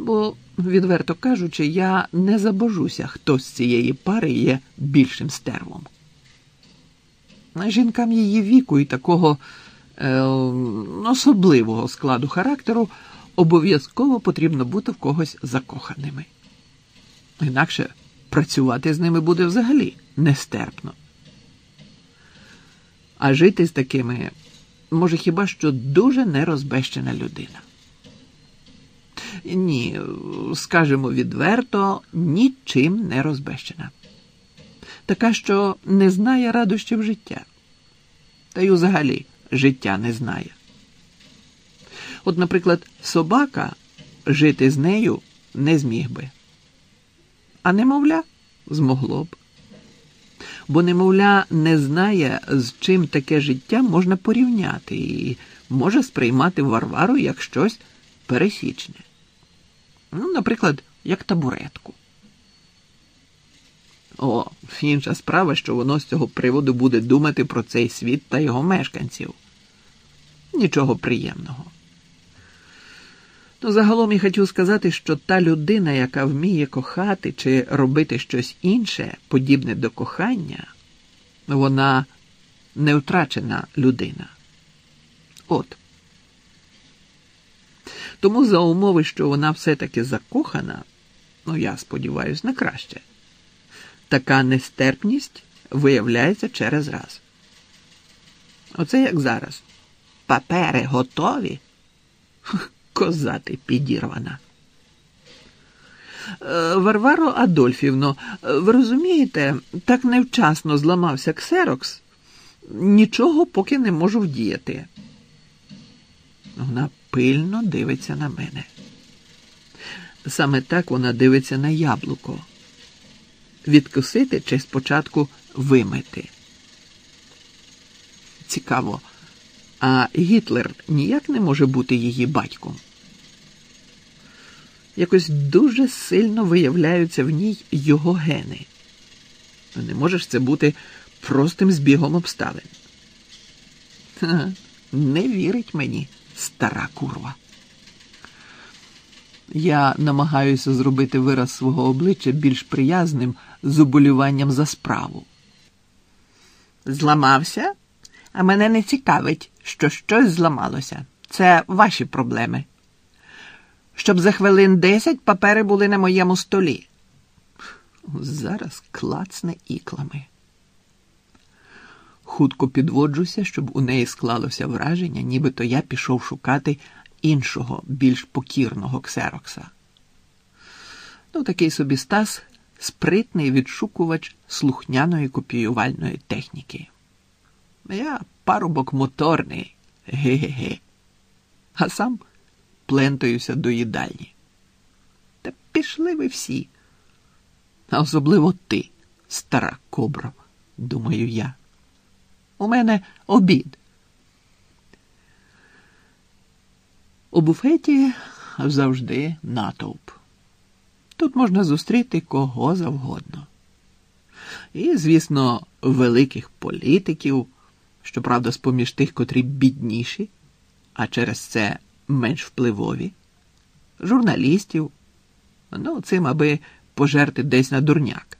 Бо, відверто кажучи, я не забожуся, хто з цієї пари є більшим стервом. Жінкам її віку і такого е, особливого складу характеру обов'язково потрібно бути в когось закоханими. Інакше працювати з ними буде взагалі нестерпно. А жити з такими може хіба що дуже нерозбещена людина. Ні, скажемо відверто, нічим не розбещена. Така, що не знає радощів життя, та й взагалі життя не знає. От, наприклад, собака жити з нею не зміг би, а немовля змогло б. Бо немовля не знає, з чим таке життя можна порівняти, і може сприймати Варвару як щось пересічне. Ну, наприклад, як табуретку. О, інша справа, що воно з цього приводу буде думати про цей світ та його мешканців. Нічого приємного. Ну, загалом я хочу сказати, що та людина, яка вміє кохати чи робити щось інше, подібне до кохання, вона не втрачена людина. От. Тому за умови, що вона все-таки закохана, ну я сподіваюся, на краще, така нестерпність виявляється через раз. Оце як зараз. Папери готові. Козати підірвана. Е, Варваро Адольфівно, ви розумієте, так невчасно зламався ксерокс, нічого поки не можу вдіяти. Вона пильно дивиться на мене. Саме так вона дивиться на яблуко. Відкусити чи спочатку вимити. Цікаво. А Гітлер ніяк не може бути її батьком. Якось дуже сильно виявляються в ній його гени. Не можеш це бути простим збігом обставин. Ха, не вірить мені стара курва. Я намагаюся зробити вираз свого обличчя більш приязним з уболюванням за справу. Зламався? А мене не цікавить, що щось зламалося. Це ваші проблеми. Щоб за хвилин десять папери були на моєму столі. Зараз клацне іклами. Хутко підводжуся, щоб у неї склалося враження, нібито я пішов шукати іншого, більш покірного ксерокса. Ну, такий собі Стас спритний відшукувач слухняної копіювальної техніки. Я парубок моторний, ге-ге-ге. А сам плентаюся до їдальні. Та пішли ви всі. А особливо ти, стара кобра, думаю я. У мене обід. У буфеті завжди натовп. Тут можна зустріти кого завгодно. І, звісно, великих політиків, щоправда, з поміж тих, котрі бідніші, а через це менш впливові, журналістів, ну, цим аби пожерти десь на дурняк.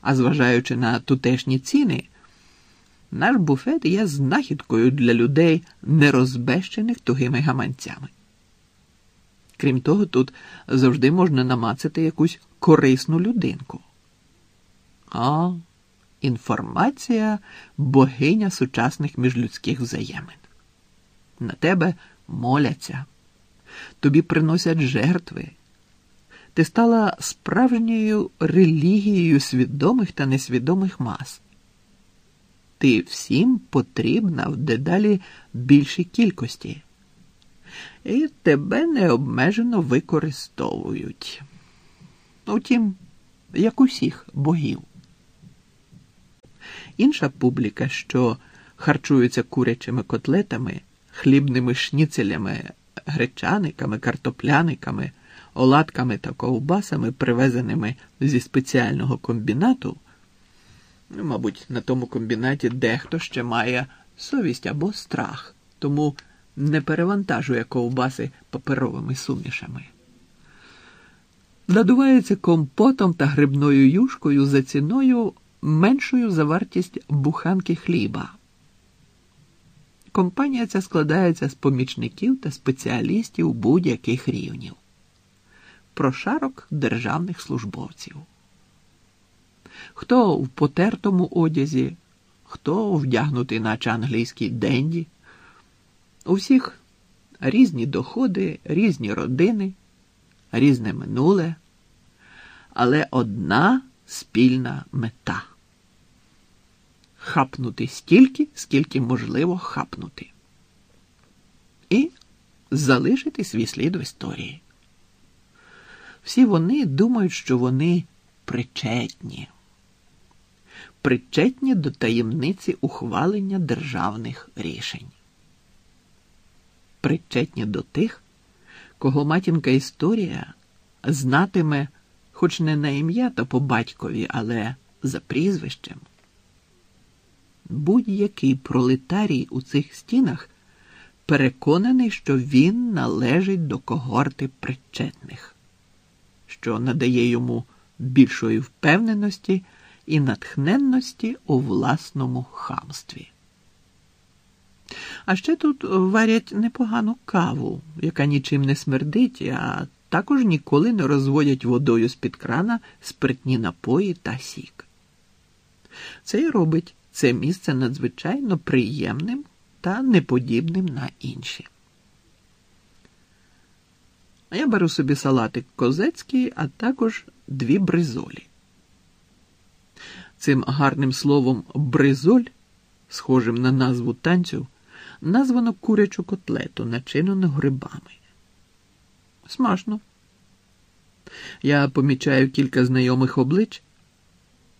А зважаючи на тутешні ціни, наш буфет є знахідкою для людей, нерозбещених тугими гаманцями. Крім того, тут завжди можна намацати якусь корисну людинку. А, інформація богиня сучасних міжлюдських взаємин. На тебе моляться, тобі приносять жертви. Ти стала справжньою релігією свідомих та несвідомих мас. Ти всім потрібна в дедалі більшій кількості, і тебе необмежено використовують. Утім, як усіх богів. Інша публіка, що харчується курячими котлетами, хлібними шніцелями, гречаниками, картопляниками, оладками та ковбасами, привезеними зі спеціального комбінату, мабуть, на тому комбінаті дехто ще має совість або страх, тому не перевантажує ковбаси паперовими сумішами. надувається компотом та грибною юшкою за ціною меншою за вартість буханки хліба. Компанія ця складається з помічників та спеціалістів будь-яких рівнів, прошарок державних службовців. Хто в потертому одязі, хто вдягнутий, наче англійський денді. У всіх різні доходи, різні родини, різне минуле, але одна спільна мета хапнути стільки, скільки можливо хапнути. І залишити свій слід в історії. Всі вони думають, що вони причетні, причетні до таємниці ухвалення державних рішень, причетні до тих, кого матінка історія знатиме хоч не на ім'я та по батькові, але за прізвищем. Будь-який пролетарій у цих стінах переконаний, що він належить до когорти причетних, що надає йому більшої впевненості і натхненності у власному хамстві. А ще тут варять непогану каву, яка нічим не смердить, а також ніколи не розводять водою з-під крана спиртні напої та сік. Це й робить це місце надзвичайно приємним та неподібним на інші. Я беру собі салатик козецький, а також дві бризолі. Цим гарним словом бризоль, схожим на назву танцю, названо курячу котлету, начинену грибами. Смашно. Я помічаю кілька знайомих облич